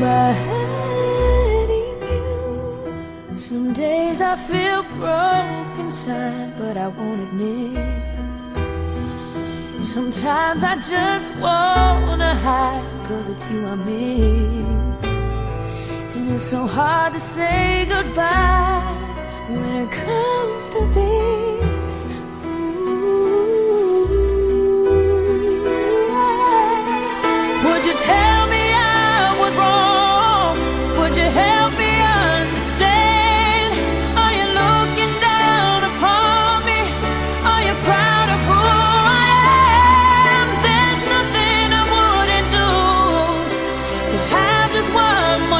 my head you. Some days I feel broken inside, but I won't admit. Sometimes I just wanna hide, cause it's you I miss. And it's so hard to say goodbye when it comes to this.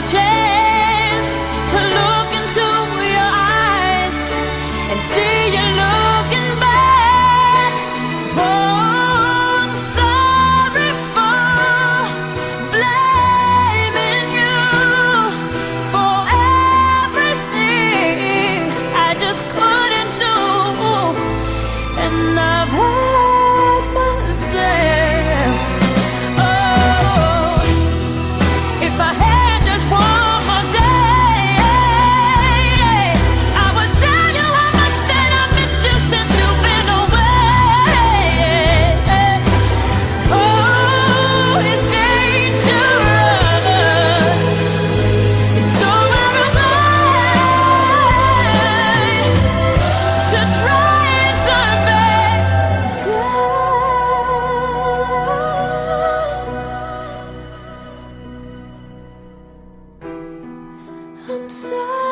change. I'm sorry.